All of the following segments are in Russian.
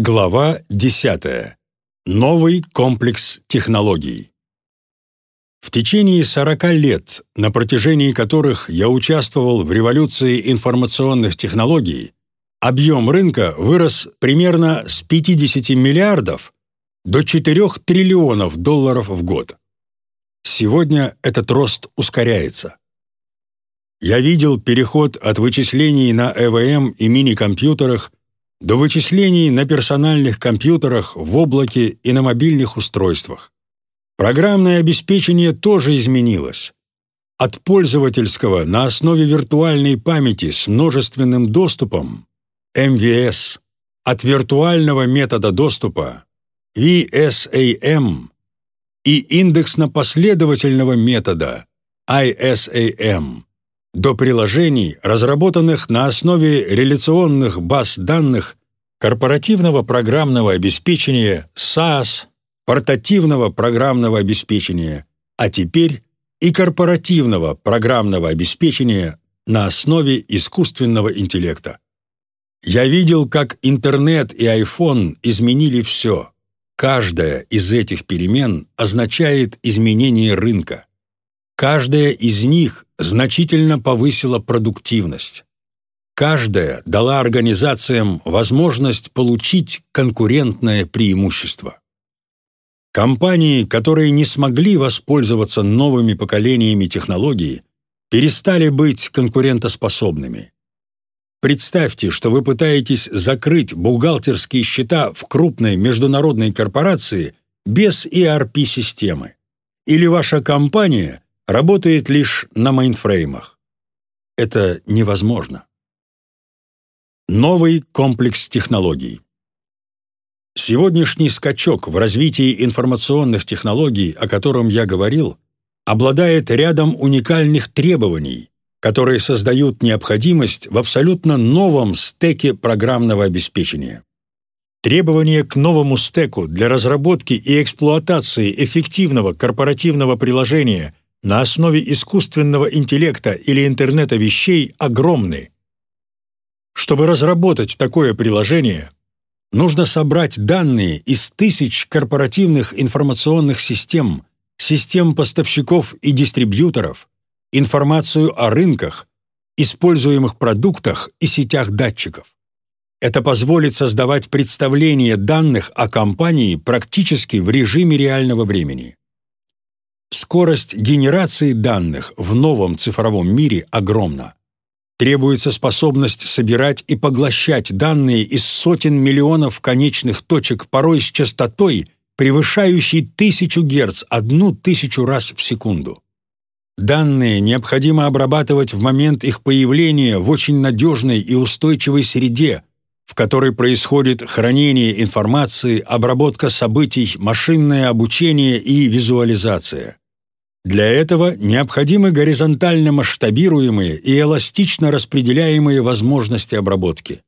Глава 10. Новый комплекс технологий. В течение 40 лет, на протяжении которых я участвовал в революции информационных технологий, объем рынка вырос примерно с 50 миллиардов до 4 триллионов долларов в год. Сегодня этот рост ускоряется. Я видел переход от вычислений на ЭВМ и мини-компьютерах до вычислений на персональных компьютерах, в облаке и на мобильных устройствах. Программное обеспечение тоже изменилось. От пользовательского на основе виртуальной памяти с множественным доступом MVS, от виртуального метода доступа VSAM и индексно-последовательного метода ISAM до приложений, разработанных на основе реляционных баз данных корпоративного программного обеспечения SaaS, портативного программного обеспечения, а теперь и корпоративного программного обеспечения на основе искусственного интеллекта. Я видел, как интернет и iPhone изменили все. Каждая из этих перемен означает изменение рынка. Каждая из них значительно повысила продуктивность. Каждая дала организациям возможность получить конкурентное преимущество. Компании, которые не смогли воспользоваться новыми поколениями технологий, перестали быть конкурентоспособными. Представьте, что вы пытаетесь закрыть бухгалтерские счета в крупной международной корпорации без ERP-системы. Или ваша компания работает лишь на мейнфреймах. Это невозможно. Новый комплекс технологий. Сегодняшний скачок в развитии информационных технологий, о котором я говорил, обладает рядом уникальных требований, которые создают необходимость в абсолютно новом стеке программного обеспечения. Требования к новому стеку для разработки и эксплуатации эффективного корпоративного приложения на основе искусственного интеллекта или интернета вещей огромны. Чтобы разработать такое приложение, нужно собрать данные из тысяч корпоративных информационных систем, систем поставщиков и дистрибьюторов, информацию о рынках, используемых продуктах и сетях датчиков. Это позволит создавать представление данных о компании практически в режиме реального времени. Скорость генерации данных в новом цифровом мире огромна. Требуется способность собирать и поглощать данные из сотен миллионов конечных точек порой с частотой, превышающей тысячу Гц одну тысячу раз в секунду. Данные необходимо обрабатывать в момент их появления в очень надежной и устойчивой среде, в которой происходит хранение информации, обработка событий, машинное обучение и визуализация. Для этого необходимы горизонтально масштабируемые и эластично распределяемые возможности обработки.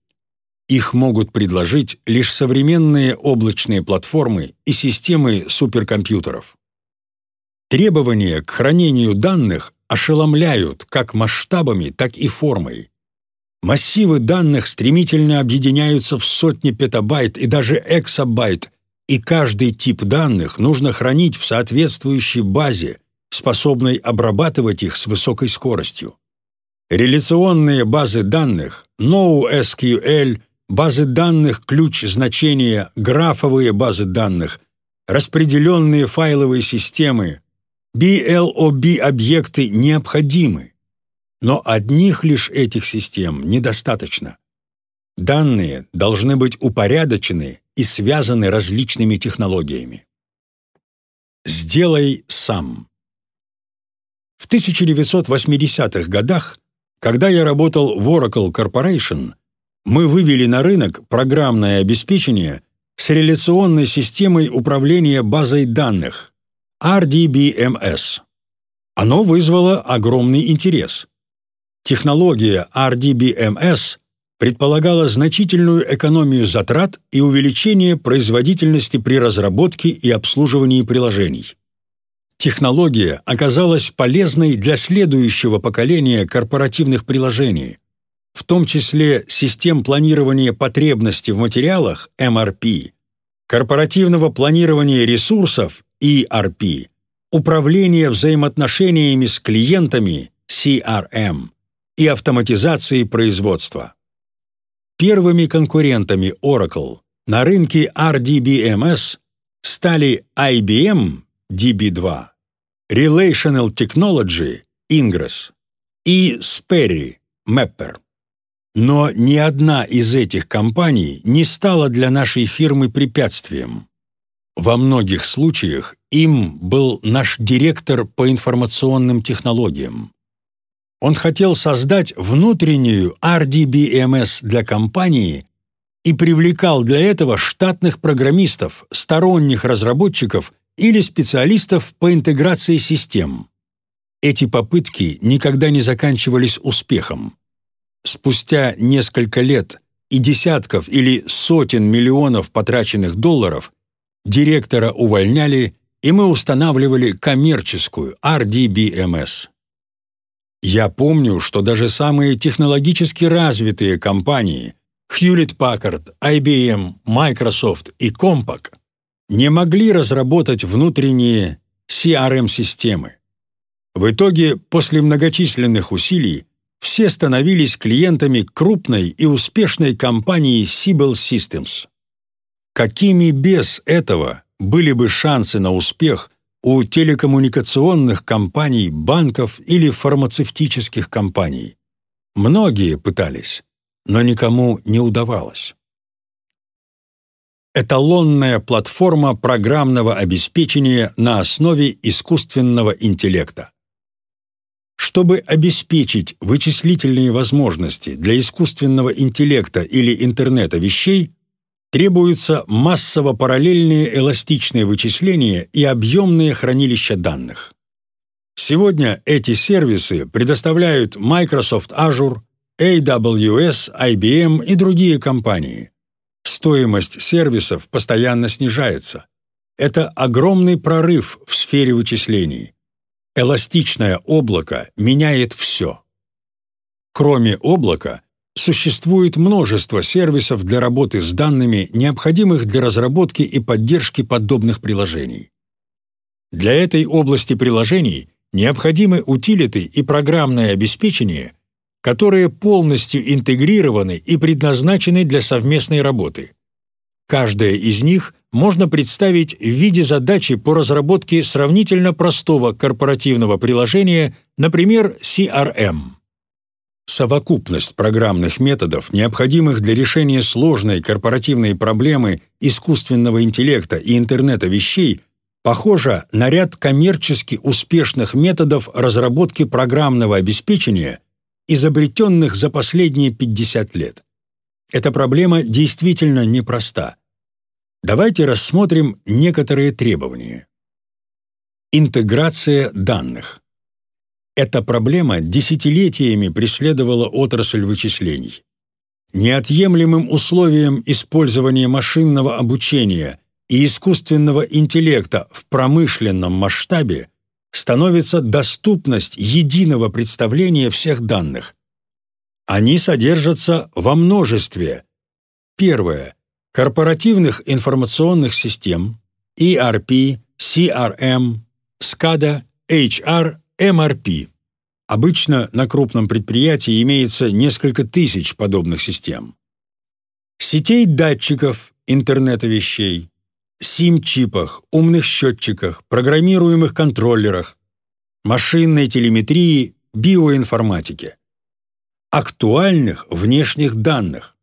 Их могут предложить лишь современные облачные платформы и системы суперкомпьютеров. Требования к хранению данных ошеломляют как масштабами, так и формой. Массивы данных стремительно объединяются в сотни петабайт и даже эксабайт, и каждый тип данных нужно хранить в соответствующей базе, способной обрабатывать их с высокой скоростью. Реляционные базы данных, NoSQL, базы данных ключ значения, графовые базы данных, распределенные файловые системы, BLOB-объекты необходимы. Но одних лишь этих систем недостаточно. Данные должны быть упорядочены и связаны различными технологиями. Сделай сам. В 1980-х годах, когда я работал в Oracle Corporation, мы вывели на рынок программное обеспечение с реляционной системой управления базой данных RDBMS. Оно вызвало огромный интерес. Технология RDBMS предполагала значительную экономию затрат и увеличение производительности при разработке и обслуживании приложений технология оказалась полезной для следующего поколения корпоративных приложений. в том числе систем планирования потребностей в материалах MRP, корпоративного планирования ресурсов ERP, управления взаимоотношениями с клиентами CRM и автоматизации производства. Первыми конкурентами Oracle на рынке RDBMS стали IBM DB2, Relational Technology Ingress и Sperry Mapper. Но ни одна из этих компаний не стала для нашей фирмы препятствием. Во многих случаях им был наш директор по информационным технологиям. Он хотел создать внутреннюю RDBMS для компании и привлекал для этого штатных программистов, сторонних разработчиков или специалистов по интеграции систем. Эти попытки никогда не заканчивались успехом. Спустя несколько лет и десятков или сотен миллионов потраченных долларов директора увольняли, и мы устанавливали коммерческую RDBMS. Я помню, что даже самые технологически развитые компании Hewlett-Packard, IBM, Microsoft и Compaq не могли разработать внутренние CRM-системы. В итоге, после многочисленных усилий, все становились клиентами крупной и успешной компании Siebel Systems. Какими без этого были бы шансы на успех у телекоммуникационных компаний, банков или фармацевтических компаний? Многие пытались, но никому не удавалось. Эталонная платформа программного обеспечения на основе искусственного интеллекта. Чтобы обеспечить вычислительные возможности для искусственного интеллекта или интернета вещей, требуются массово-параллельные эластичные вычисления и объемные хранилища данных. Сегодня эти сервисы предоставляют Microsoft Azure, AWS, IBM и другие компании. Стоимость сервисов постоянно снижается. Это огромный прорыв в сфере вычислений. Эластичное облако меняет все. Кроме облака, существует множество сервисов для работы с данными, необходимых для разработки и поддержки подобных приложений. Для этой области приложений необходимы утилиты и программное обеспечение, которые полностью интегрированы и предназначены для совместной работы. Каждая из них можно представить в виде задачи по разработке сравнительно простого корпоративного приложения, например, CRM. Совокупность программных методов, необходимых для решения сложной корпоративной проблемы искусственного интеллекта и интернета вещей, похожа на ряд коммерчески успешных методов разработки программного обеспечения, изобретенных за последние 50 лет. Эта проблема действительно непроста – Давайте рассмотрим некоторые требования. Интеграция данных. Эта проблема десятилетиями преследовала отрасль вычислений. Неотъемлемым условием использования машинного обучения и искусственного интеллекта в промышленном масштабе становится доступность единого представления всех данных. Они содержатся во множестве. Первое корпоративных информационных систем, ERP, CRM, SCADA, HR, MRP. Обычно на крупном предприятии имеется несколько тысяч подобных систем. Сетей датчиков интернета вещей, SIM-чипах, умных счетчиках, программируемых контроллерах, машинной телеметрии, биоинформатике. Актуальных внешних данных,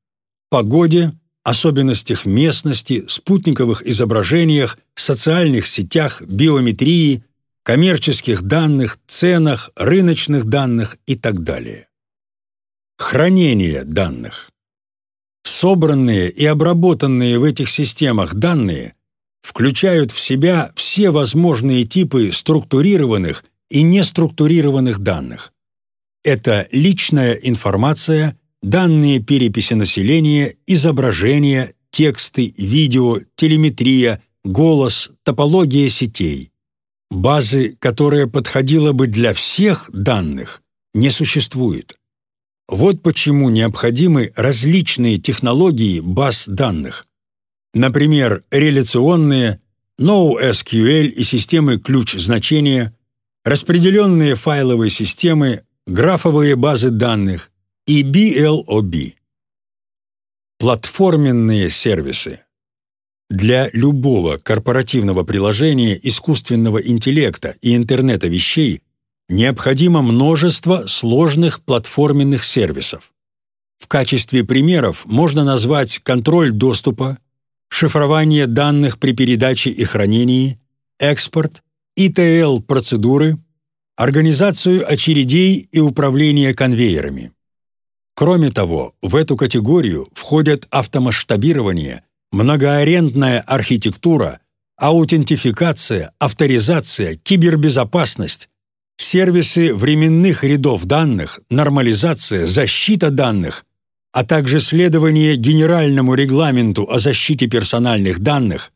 погоде, особенностях местности, спутниковых изображениях, социальных сетях, биометрии, коммерческих данных, ценах, рыночных данных и так далее. Хранение данных. Собранные и обработанные в этих системах данные включают в себя все возможные типы структурированных и неструктурированных данных. Это личная информация, данные переписи населения, изображения, тексты, видео, телеметрия, голос, топология сетей. Базы, которая подходила бы для всех данных, не существует. Вот почему необходимы различные технологии баз данных. Например, реляционные, NoSQL и системы ключ-значения, распределенные файловые системы, графовые базы данных и BLOB. Платформенные сервисы. Для любого корпоративного приложения искусственного интеллекта и интернета вещей необходимо множество сложных платформенных сервисов. В качестве примеров можно назвать контроль доступа, шифрование данных при передаче и хранении, экспорт, ETL-процедуры, организацию очередей и управление конвейерами. Кроме того, в эту категорию входят автомасштабирование, многоарендная архитектура, аутентификация, авторизация, кибербезопасность, сервисы временных рядов данных, нормализация, защита данных, а также следование Генеральному регламенту о защите персональных данных,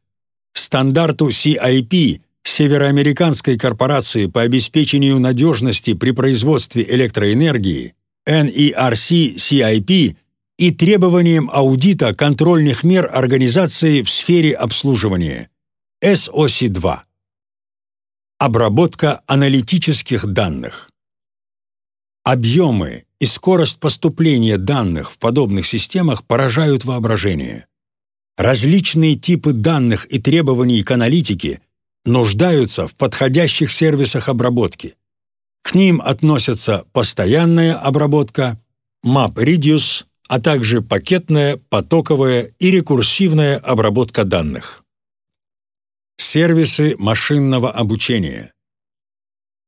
стандарту CIP Североамериканской корпорации по обеспечению надежности при производстве электроэнергии, NERC-CIP и требованиям аудита контрольных мер организации в сфере обслуживания, SOC-2. Обработка аналитических данных. Объемы и скорость поступления данных в подобных системах поражают воображение. Различные типы данных и требований к аналитике нуждаются в подходящих сервисах обработки. К ним относятся постоянная обработка, MapReduce, а также пакетная, потоковая и рекурсивная обработка данных. Сервисы машинного обучения.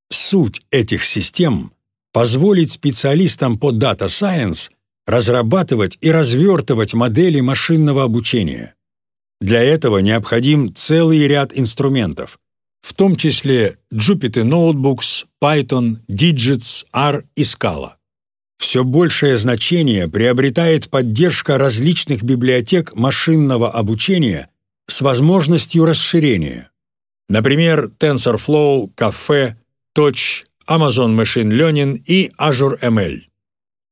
Суть этих систем – позволить специалистам по Data Science разрабатывать и развертывать модели машинного обучения. Для этого необходим целый ряд инструментов, в том числе Jupyter Notebooks, Python, Digits, R и Scala. Все большее значение приобретает поддержка различных библиотек машинного обучения – с возможностью расширения. Например, TensorFlow, Caffe, Touch, Amazon Machine Learning и Azure ML.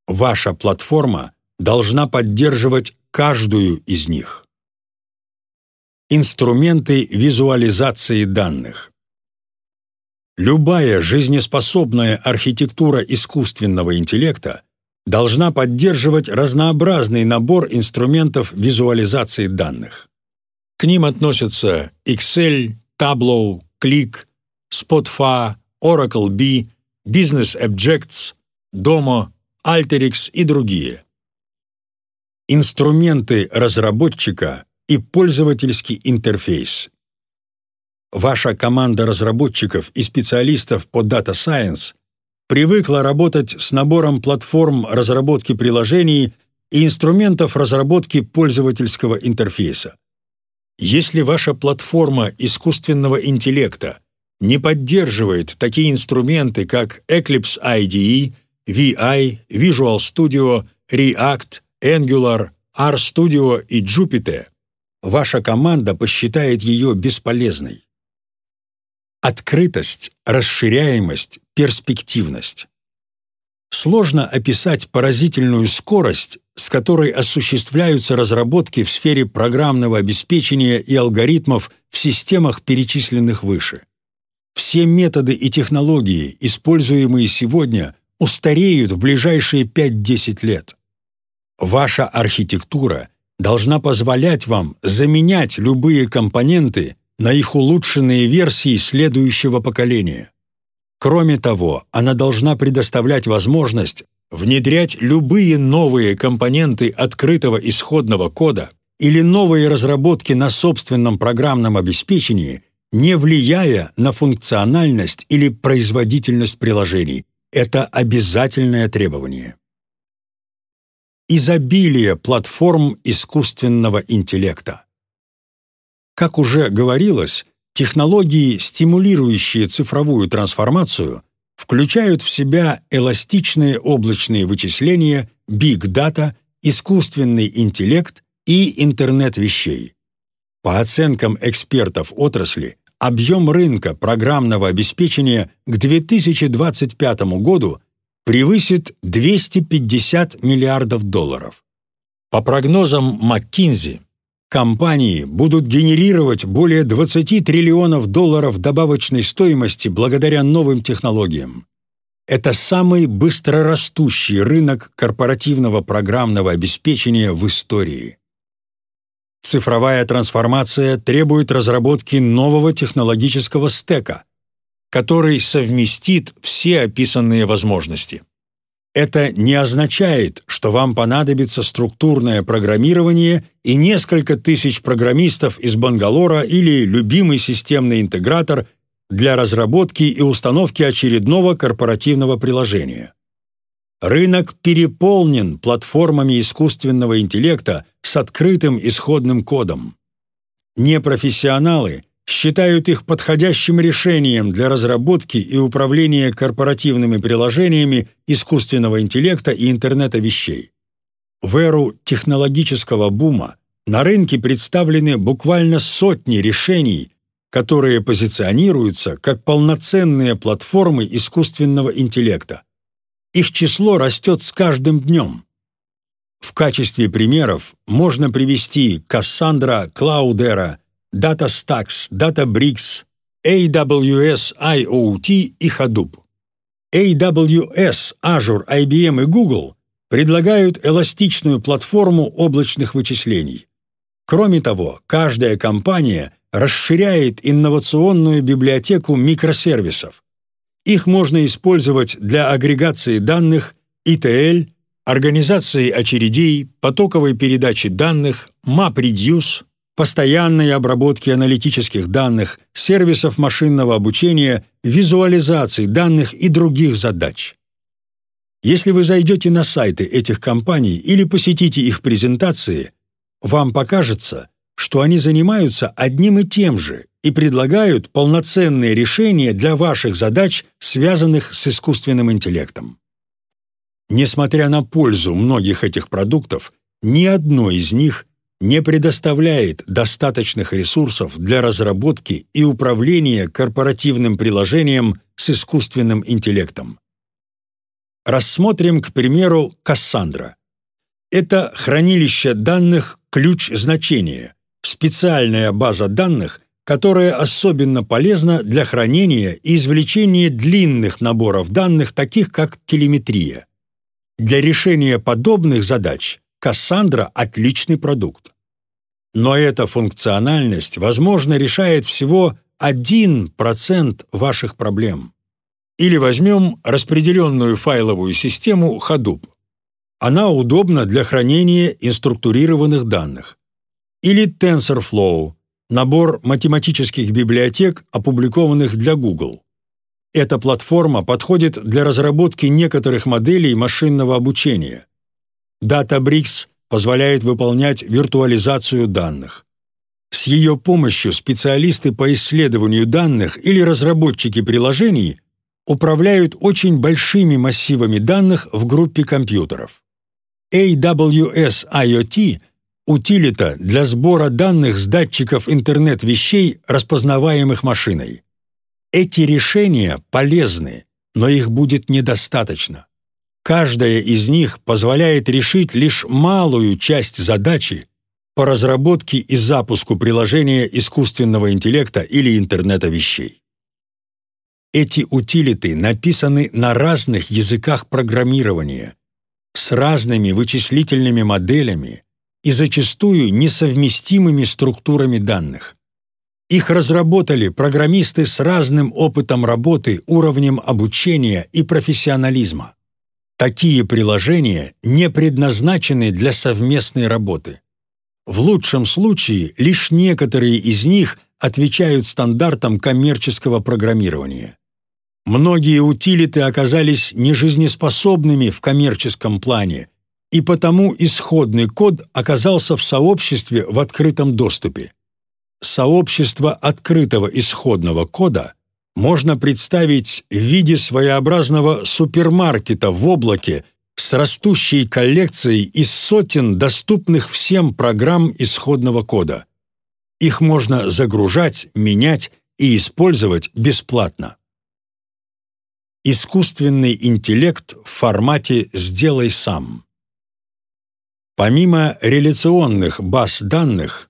Ваша платформа должна поддерживать каждую из них. Инструменты визуализации данных. Любая жизнеспособная архитектура искусственного интеллекта должна поддерживать разнообразный набор инструментов визуализации данных. К ним относятся Excel, Tableau, Click, Spotfa, Oracle B, Business Objects, Domo, Alteryx и другие. Инструменты разработчика и пользовательский интерфейс. Ваша команда разработчиков и специалистов по Data Science привыкла работать с набором платформ разработки приложений и инструментов разработки пользовательского интерфейса. Если ваша платформа искусственного интеллекта не поддерживает такие инструменты, как Eclipse IDE, VI, Visual Studio, React, Angular, RStudio и Jupyter, ваша команда посчитает ее бесполезной. Открытость, расширяемость, перспективность. Сложно описать поразительную скорость, с которой осуществляются разработки в сфере программного обеспечения и алгоритмов в системах, перечисленных выше. Все методы и технологии, используемые сегодня, устареют в ближайшие 5-10 лет. Ваша архитектура должна позволять вам заменять любые компоненты на их улучшенные версии следующего поколения. Кроме того, она должна предоставлять возможность внедрять любые новые компоненты открытого исходного кода или новые разработки на собственном программном обеспечении, не влияя на функциональность или производительность приложений. Это обязательное требование. Изобилие платформ искусственного интеллекта. Как уже говорилось, Технологии, стимулирующие цифровую трансформацию, включают в себя эластичные облачные вычисления, биг-дата, искусственный интеллект и интернет вещей. По оценкам экспертов отрасли, объем рынка программного обеспечения к 2025 году превысит 250 миллиардов долларов. По прогнозам McKinsey, компании будут генерировать более 20 триллионов долларов добавочной стоимости благодаря новым технологиям. Это самый быстрорастущий рынок корпоративного программного обеспечения в истории. Цифровая трансформация требует разработки нового технологического стека, который совместит все описанные возможности. Это не означает, что вам понадобится структурное программирование и несколько тысяч программистов из Бангалора или любимый системный интегратор для разработки и установки очередного корпоративного приложения. Рынок переполнен платформами искусственного интеллекта с открытым исходным кодом. Непрофессионалы считают их подходящим решением для разработки и управления корпоративными приложениями искусственного интеллекта и интернета вещей. В эру технологического бума на рынке представлены буквально сотни решений, которые позиционируются как полноценные платформы искусственного интеллекта. Их число растет с каждым днем. В качестве примеров можно привести Cassandra, Cloudera, DataStax, Databricks, AWS IoT и Hadoop. AWS, Azure, IBM и Google предлагают эластичную платформу облачных вычислений. Кроме того, каждая компания расширяет инновационную библиотеку микросервисов, их можно использовать для агрегации данных, ETL, организации очередей, потоковой передачи данных, MapReduce, постоянной обработки аналитических данных, сервисов машинного обучения, визуализации данных и других задач. Если вы зайдете на сайты этих компаний или посетите их презентации, вам покажется, что они занимаются одним и тем же и предлагают полноценные решения для ваших задач, связанных с искусственным интеллектом. Несмотря на пользу многих этих продуктов, ни одно из них не предоставляет достаточных ресурсов для разработки и управления корпоративным приложением с искусственным интеллектом. Рассмотрим, к примеру, Кассандра. Это хранилище данных ключ значения, специальная база данных, которая особенно полезна для хранения и извлечения длинных наборов данных, таких как телеметрия. Для решения подобных задач Кассандра – отличный продукт. Но эта функциональность, возможно, решает всего 1% ваших проблем. Или возьмем распределенную файловую систему Hadoop. Она удобна для хранения инструктурированных данных. Или TensorFlow – набор математических библиотек, опубликованных для Google. Эта платформа подходит для разработки некоторых моделей машинного обучения. Databricks позволяет выполнять виртуализацию данных. С ее помощью специалисты по исследованию данных или разработчики приложений управляют очень большими массивами данных в группе компьютеров. AWS IoT утилита для сбора данных с датчиков интернет-вещей, распознаваемых машиной. Эти решения полезны, но их будет недостаточно. Каждая из них позволяет решить лишь малую часть задачи по разработке и запуску приложения искусственного интеллекта или интернета вещей. Эти утилиты написаны на разных языках программирования, с разными вычислительными моделями, и зачастую несовместимыми структурами данных. Их разработали программисты с разным опытом работы, уровнем обучения и профессионализма. Такие приложения не предназначены для совместной работы. В лучшем случае лишь некоторые из них отвечают стандартам коммерческого программирования. Многие утилиты оказались нежизнеспособными в коммерческом плане и потому исходный код оказался в сообществе в открытом доступе. Сообщество открытого исходного кода можно представить в виде своеобразного супермаркета в облаке с растущей коллекцией из сотен доступных всем программ исходного кода. Их можно загружать, менять и использовать бесплатно. Искусственный интеллект в формате «сделай сам». Помимо реляционных баз данных,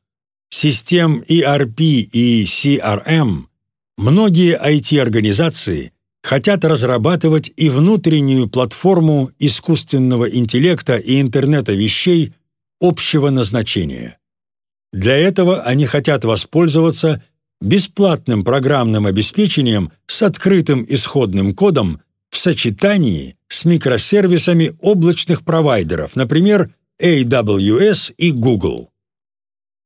систем ERP и CRM, многие IT-организации хотят разрабатывать и внутреннюю платформу искусственного интеллекта и интернета вещей общего назначения. Для этого они хотят воспользоваться бесплатным программным обеспечением с открытым исходным кодом в сочетании с микросервисами облачных провайдеров, например, AWS и Google.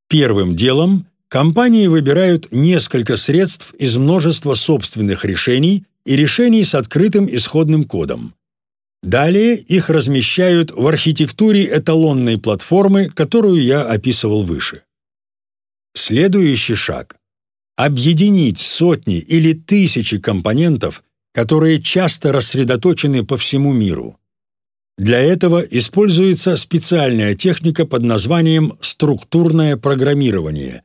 Первым делом компании выбирают несколько средств из множества собственных решений и решений с открытым исходным кодом. Далее их размещают в архитектуре эталонной платформы, которую я описывал выше. Следующий шаг – объединить сотни или тысячи компонентов, которые часто рассредоточены по всему миру. Для этого используется специальная техника под названием структурное программирование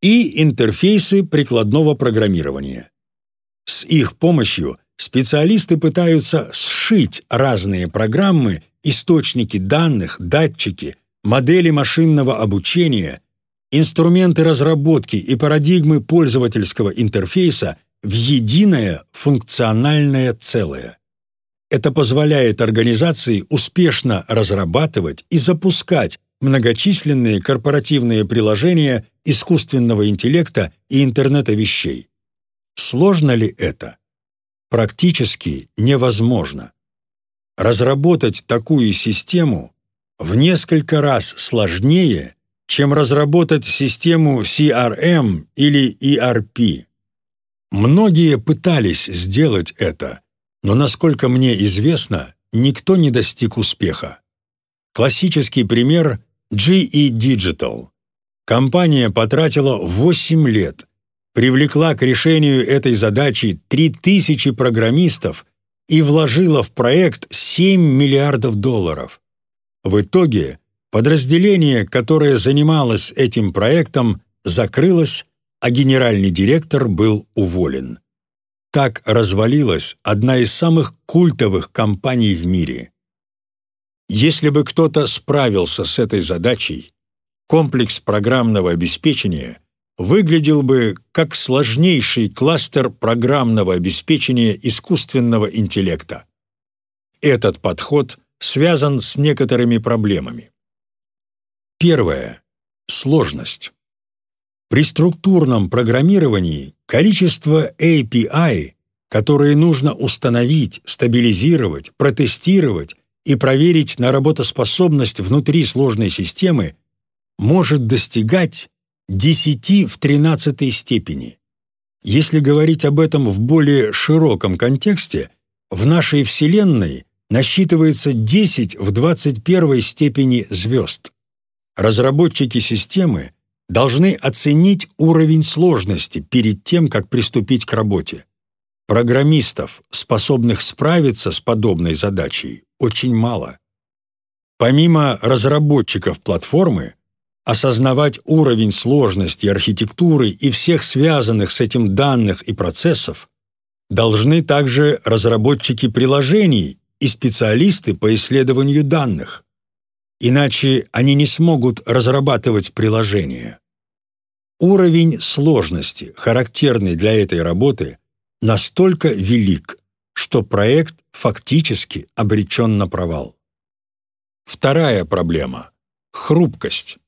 и интерфейсы прикладного программирования. С их помощью специалисты пытаются сшить разные программы, источники данных, датчики, модели машинного обучения – инструменты разработки и парадигмы пользовательского интерфейса в единое функциональное целое. Это позволяет организации успешно разрабатывать и запускать многочисленные корпоративные приложения искусственного интеллекта и интернета вещей. Сложно ли это? Практически невозможно. Разработать такую систему в несколько раз сложнее – чем разработать систему CRM или ERP. Многие пытались сделать это, но, насколько мне известно, никто не достиг успеха. Классический пример – GE Digital. Компания потратила 8 лет, привлекла к решению этой задачи 3000 программистов и вложила в проект 7 миллиардов долларов. В итоге Подразделение, которое занималось этим проектом, закрылось, а генеральный директор был уволен. Так развалилась одна из самых культовых компаний в мире. Если бы кто-то справился с этой задачей, комплекс программного обеспечения выглядел бы как сложнейший кластер программного обеспечения искусственного интеллекта. Этот подход связан с некоторыми проблемами. Первое. Сложность. При структурном программировании количество API, которые нужно установить, стабилизировать, протестировать и проверить на работоспособность внутри сложной системы, может достигать 10 в 13 степени. Если говорить об этом в более широком контексте, в нашей Вселенной насчитывается 10 в 21 степени звезд разработчики системы должны оценить уровень сложности перед тем, как приступить к работе. Программистов, способных справиться с подобной задачей, очень мало. Помимо разработчиков платформы, осознавать уровень сложности архитектуры и всех связанных с этим данных и процессов должны также разработчики приложений и специалисты по исследованию данных иначе они не смогут разрабатывать приложение. Уровень сложности, характерный для этой работы, настолько велик, что проект фактически обречен на провал. Вторая проблема — хрупкость.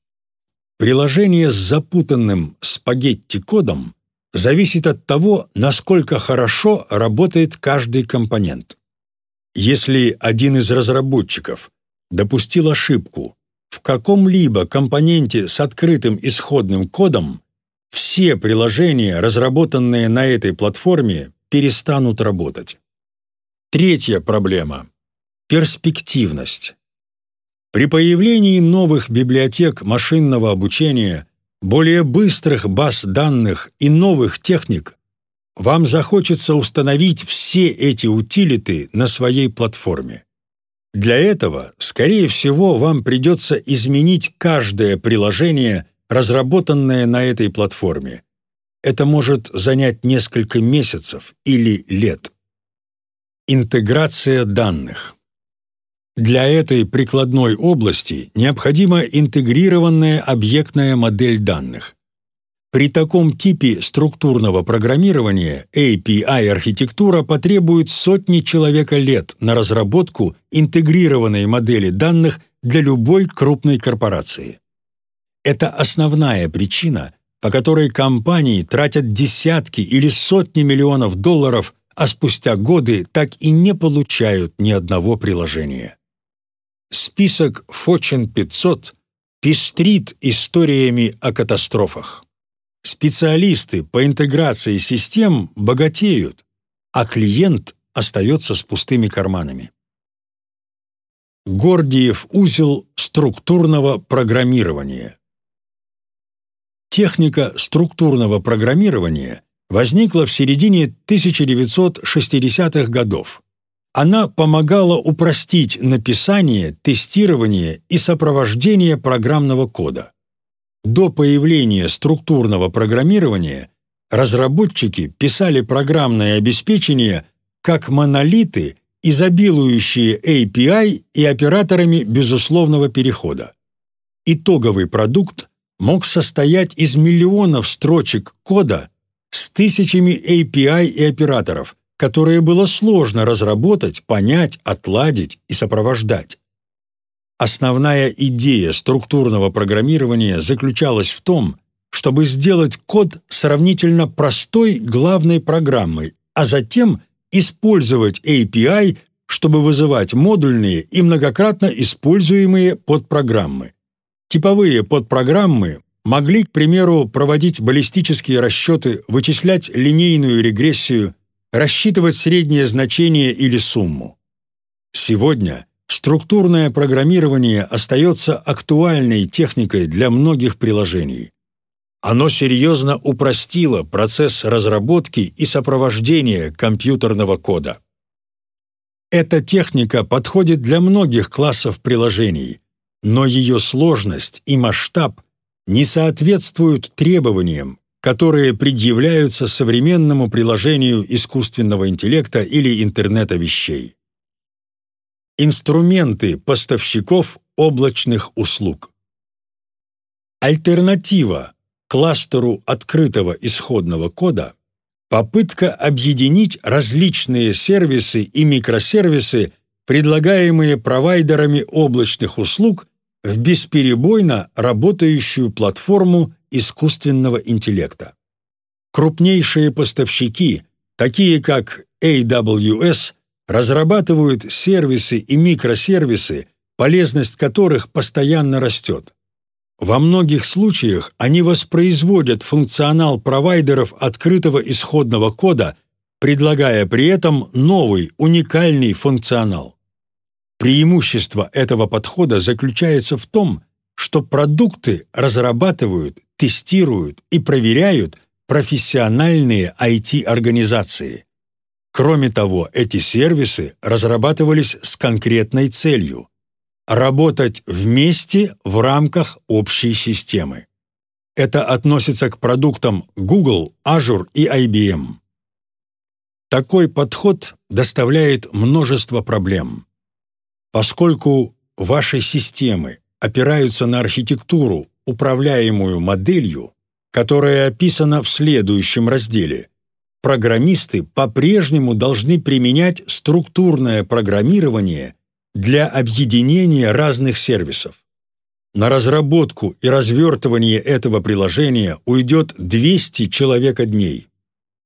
Приложение с запутанным спагетти-кодом зависит от того, насколько хорошо работает каждый компонент. Если один из разработчиков допустил ошибку. В каком-либо компоненте с открытым исходным кодом все приложения, разработанные на этой платформе, перестанут работать. Третья проблема – перспективность. При появлении новых библиотек машинного обучения, более быстрых баз данных и новых техник, вам захочется установить все эти утилиты на своей платформе. Для этого, скорее всего, вам придется изменить каждое приложение, разработанное на этой платформе. Это может занять несколько месяцев или лет. Интеграция данных. Для этой прикладной области необходима интегрированная объектная модель данных. При таком типе структурного программирования API-архитектура потребует сотни человека лет на разработку интегрированной модели данных для любой крупной корпорации. Это основная причина, по которой компании тратят десятки или сотни миллионов долларов, а спустя годы так и не получают ни одного приложения. Список Fortune 500 пестрит историями о катастрофах. Специалисты по интеграции систем богатеют, а клиент остается с пустыми карманами. Гордиев узел структурного программирования. Техника структурного программирования возникла в середине 1960-х годов она помогала упростить написание, тестирование и сопровождение программного кода. До появления структурного программирования разработчики писали программное обеспечение как монолиты, изобилующие API и операторами безусловного перехода. Итоговый продукт мог состоять из миллионов строчек кода с тысячами API и операторов – которые было сложно разработать, понять, отладить и сопровождать. Основная идея структурного программирования заключалась в том, чтобы сделать код сравнительно простой главной программой, а затем использовать API, чтобы вызывать модульные и многократно используемые подпрограммы. Типовые подпрограммы могли, к примеру, проводить баллистические расчеты, вычислять линейную регрессию, рассчитывать среднее значение или сумму. Сегодня структурное программирование остается актуальной техникой для многих приложений. Оно серьезно упростило процесс разработки и сопровождения компьютерного кода. Эта техника подходит для многих классов приложений, но ее сложность и масштаб не соответствуют требованиям, которые предъявляются современному приложению искусственного интеллекта или интернета вещей. Инструменты поставщиков облачных услуг. Альтернатива кластеру открытого исходного кода – попытка объединить различные сервисы и микросервисы, предлагаемые провайдерами облачных услуг, в бесперебойно работающую платформу искусственного интеллекта. Крупнейшие поставщики, такие как AWS, разрабатывают сервисы и микросервисы, полезность которых постоянно растет. Во многих случаях они воспроизводят функционал провайдеров открытого исходного кода, предлагая при этом новый, уникальный функционал. Преимущество этого подхода заключается в том, что продукты разрабатывают, тестируют и проверяют профессиональные IT-организации. Кроме того, эти сервисы разрабатывались с конкретной целью – работать вместе в рамках общей системы. Это относится к продуктам Google, Azure и IBM. Такой подход доставляет множество проблем. Поскольку ваши системы опираются на архитектуру, управляемую моделью, которая описана в следующем разделе. Программисты по-прежнему должны применять структурное программирование для объединения разных сервисов. На разработку и развертывание этого приложения уйдет 200 человека дней.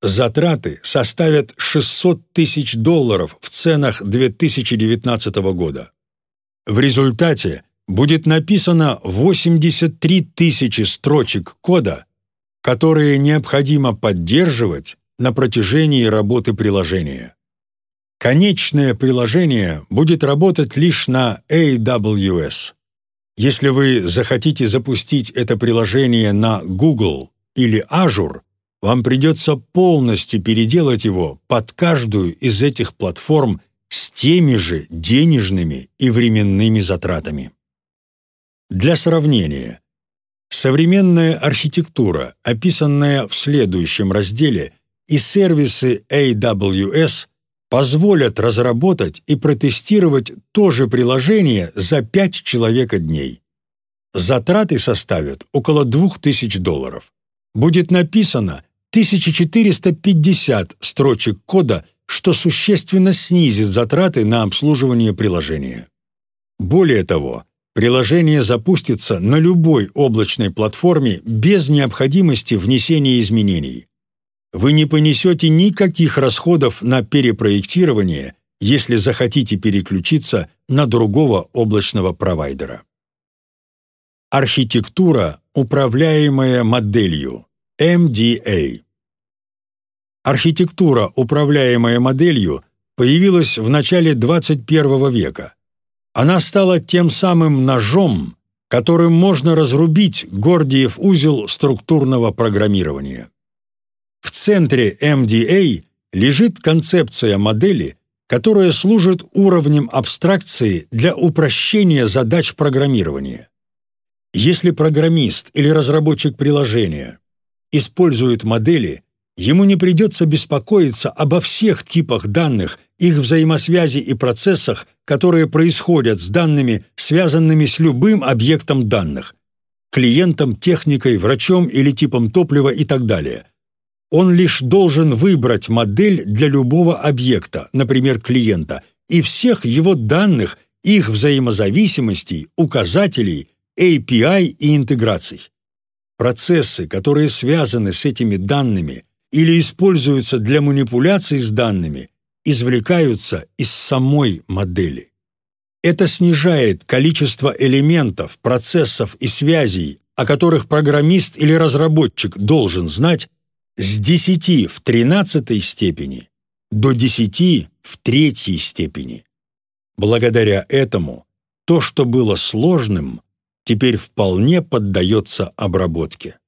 Затраты составят 600 тысяч долларов в ценах 2019 года. В результате будет написано 83 тысячи строчек кода, которые необходимо поддерживать на протяжении работы приложения. Конечное приложение будет работать лишь на AWS. Если вы захотите запустить это приложение на Google или Azure, вам придется полностью переделать его под каждую из этих платформ с теми же денежными и временными затратами. Для сравнения, современная архитектура, описанная в следующем разделе, и сервисы AWS позволят разработать и протестировать то же приложение за 5 человека дней. Затраты составят около 2000 долларов. Будет написано 1450 строчек кода, что существенно снизит затраты на обслуживание приложения. Более того, приложение запустится на любой облачной платформе без необходимости внесения изменений. Вы не понесете никаких расходов на перепроектирование, если захотите переключиться на другого облачного провайдера. Архитектура, управляемая моделью, MDA. Архитектура, управляемая моделью, появилась в начале 21 века. Она стала тем самым ножом, которым можно разрубить Гордиев узел структурного программирования. В центре MDA лежит концепция модели, которая служит уровнем абстракции для упрощения задач программирования. Если программист или разработчик приложения использует модели, ему не придется беспокоиться обо всех типах данных, их взаимосвязи и процессах, которые происходят с данными, связанными с любым объектом данных – клиентом, техникой, врачом или типом топлива и так далее. Он лишь должен выбрать модель для любого объекта, например, клиента, и всех его данных, их взаимозависимостей, указателей, API и интеграций. Процессы, которые связаны с этими данными или используются для манипуляций с данными, извлекаются из самой модели. Это снижает количество элементов, процессов и связей, о которых программист или разработчик должен знать, с 10 в 13 степени до 10 в третьей степени. Благодаря этому то, что было сложным, теперь вполне поддается обработке.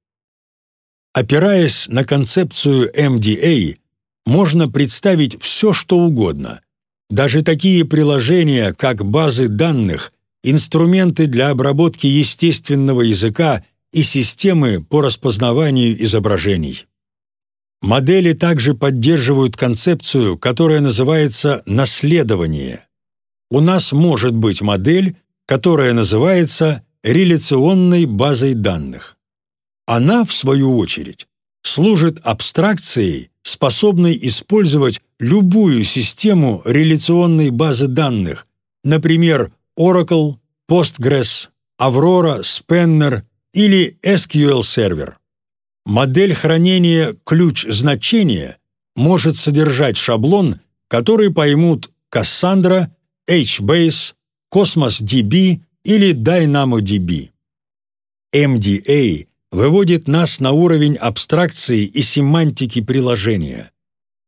Опираясь на концепцию MDA, можно представить все, что угодно, даже такие приложения, как базы данных, инструменты для обработки естественного языка и системы по распознаванию изображений. Модели также поддерживают концепцию, которая называется наследование. У нас может быть модель, которая называется реляционной базой данных. Она, в свою очередь, служит абстракцией, способной использовать любую систему реляционной базы данных, например, Oracle, Postgres, Aurora, Spanner или SQL Server. Модель хранения ключ-значения может содержать шаблон, который поймут Cassandra, HBase, Cosmos DB или DynamoDB. MDA выводит нас на уровень абстракции и семантики приложения.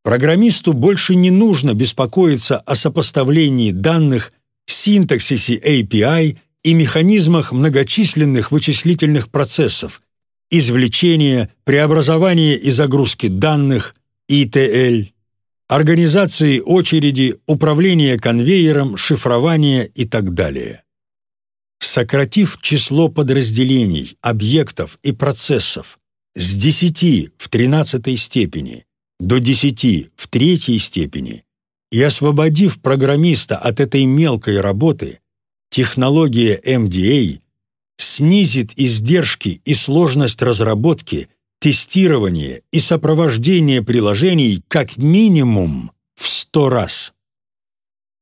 Программисту больше не нужно беспокоиться о сопоставлении данных, синтаксисе API и механизмах многочисленных вычислительных процессов, извлечения, преобразования и загрузки данных, ETL, организации очереди, управления конвейером, шифрования и так далее. Сократив число подразделений, объектов и процессов с 10 в 13 степени до 10 в третьей степени и освободив программиста от этой мелкой работы, технология MDA снизит издержки и сложность разработки, тестирования и сопровождения приложений как минимум в 100 раз.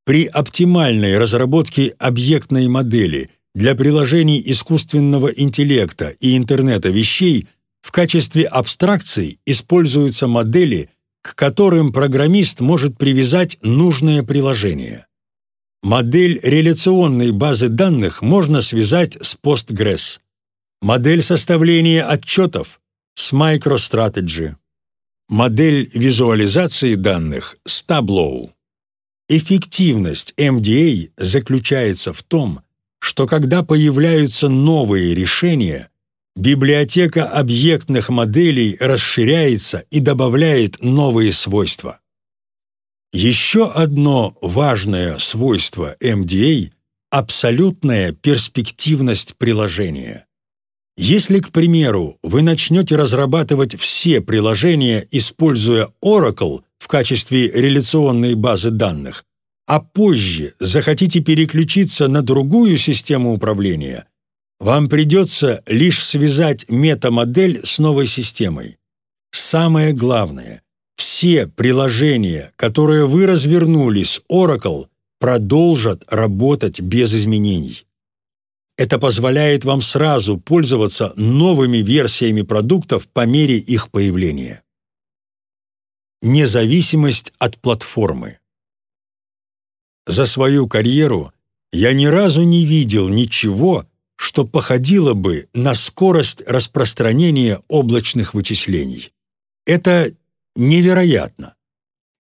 При оптимальной разработке объектной модели – для приложений искусственного интеллекта и интернета вещей в качестве абстракций используются модели, к которым программист может привязать нужное приложение. Модель реляционной базы данных можно связать с Postgres. Модель составления отчетов с MicroStrategy. Модель визуализации данных с Tableau. Эффективность MDA заключается в том, что когда появляются новые решения, библиотека объектных моделей расширяется и добавляет новые свойства. Еще одно важное свойство MDA – абсолютная перспективность приложения. Если, к примеру, вы начнете разрабатывать все приложения, используя Oracle в качестве реляционной базы данных, а позже захотите переключиться на другую систему управления, вам придется лишь связать метамодель с новой системой. Самое главное, все приложения, которые вы развернули с Oracle, продолжат работать без изменений. Это позволяет вам сразу пользоваться новыми версиями продуктов по мере их появления. Независимость от платформы. За свою карьеру я ни разу не видел ничего, что походило бы на скорость распространения облачных вычислений. Это невероятно.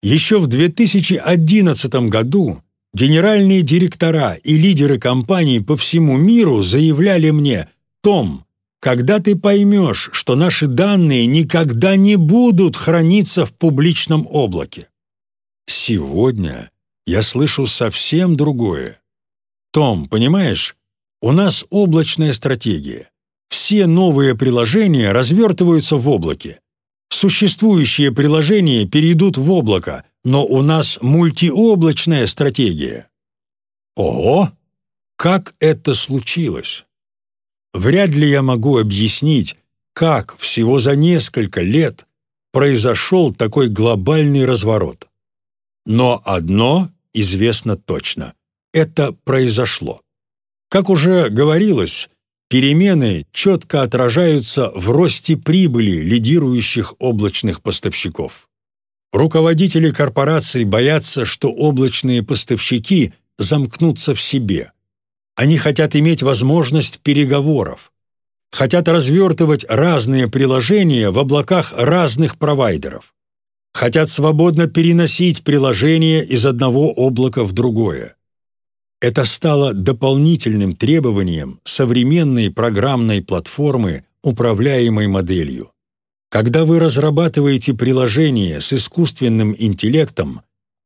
Еще в 2011 году генеральные директора и лидеры компаний по всему миру заявляли мне «Том, когда ты поймешь, что наши данные никогда не будут храниться в публичном облаке?» Сегодня я слышу совсем другое. «Том, понимаешь, у нас облачная стратегия. Все новые приложения развертываются в облаке. Существующие приложения перейдут в облако, но у нас мультиоблачная стратегия. Ого! Как это случилось? Вряд ли я могу объяснить, как всего за несколько лет произошел такой глобальный разворот. Но одно известно точно – это произошло. Как уже говорилось, перемены четко отражаются в росте прибыли лидирующих облачных поставщиков. Руководители корпораций боятся, что облачные поставщики замкнутся в себе. Они хотят иметь возможность переговоров, хотят развертывать разные приложения в облаках разных провайдеров, хотят свободно переносить приложения из одного облака в другое. Это стало дополнительным требованием современной программной платформы, управляемой моделью. Когда вы разрабатываете приложение с искусственным интеллектом,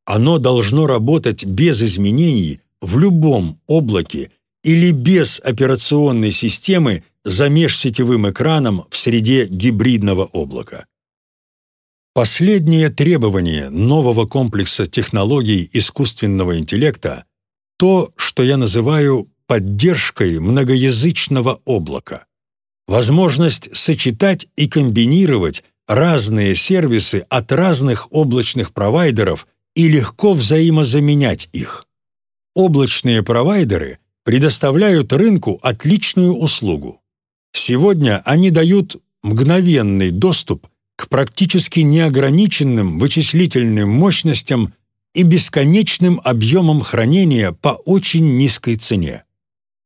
оно должно работать без изменений в любом облаке или без операционной системы за межсетевым экраном в среде гибридного облака. Последнее требование нового комплекса технологий искусственного интеллекта то, что я называю поддержкой многоязычного облака. Возможность сочетать и комбинировать разные сервисы от разных облачных провайдеров и легко взаимозаменять их. Облачные провайдеры предоставляют рынку отличную услугу. Сегодня они дают мгновенный доступ к практически неограниченным вычислительным мощностям и бесконечным объемом хранения по очень низкой цене.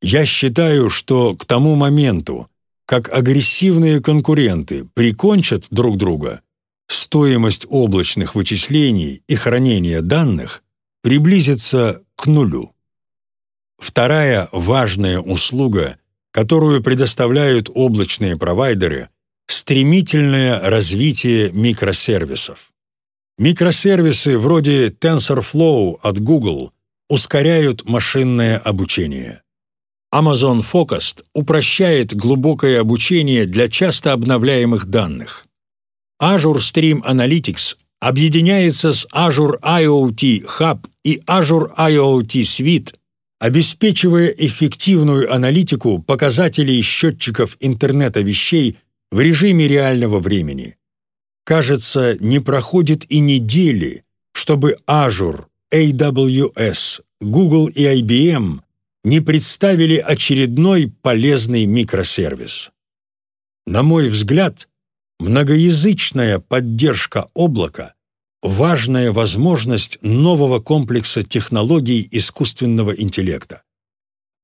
Я считаю, что к тому моменту, как агрессивные конкуренты прикончат друг друга, стоимость облачных вычислений и хранения данных приблизится к нулю. Вторая важная услуга, которую предоставляют облачные провайдеры – стремительное развитие микросервисов. Микросервисы вроде TensorFlow от Google ускоряют машинное обучение. Amazon Focused упрощает глубокое обучение для часто обновляемых данных. Azure Stream Analytics объединяется с Azure IoT Hub и Azure IoT Suite, обеспечивая эффективную аналитику показателей счетчиков интернета вещей в режиме реального времени. Кажется, не проходит и недели, чтобы Azure, AWS, Google и IBM не представили очередной полезный микросервис. На мой взгляд, многоязычная поддержка облака – важная возможность нового комплекса технологий искусственного интеллекта.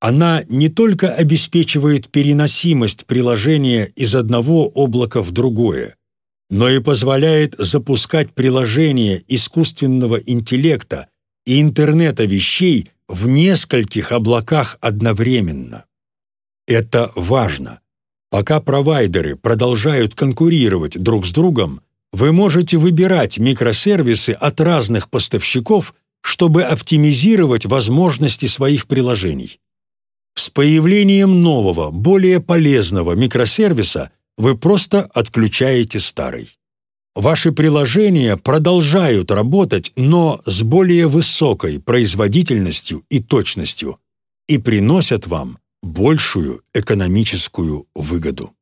Она не только обеспечивает переносимость приложения из одного облака в другое, но и позволяет запускать приложения искусственного интеллекта и интернета вещей в нескольких облаках одновременно. Это важно. Пока провайдеры продолжают конкурировать друг с другом, вы можете выбирать микросервисы от разных поставщиков, чтобы оптимизировать возможности своих приложений. С появлением нового, более полезного микросервиса вы просто отключаете старый. Ваши приложения продолжают работать, но с более высокой производительностью и точностью и приносят вам большую экономическую выгоду.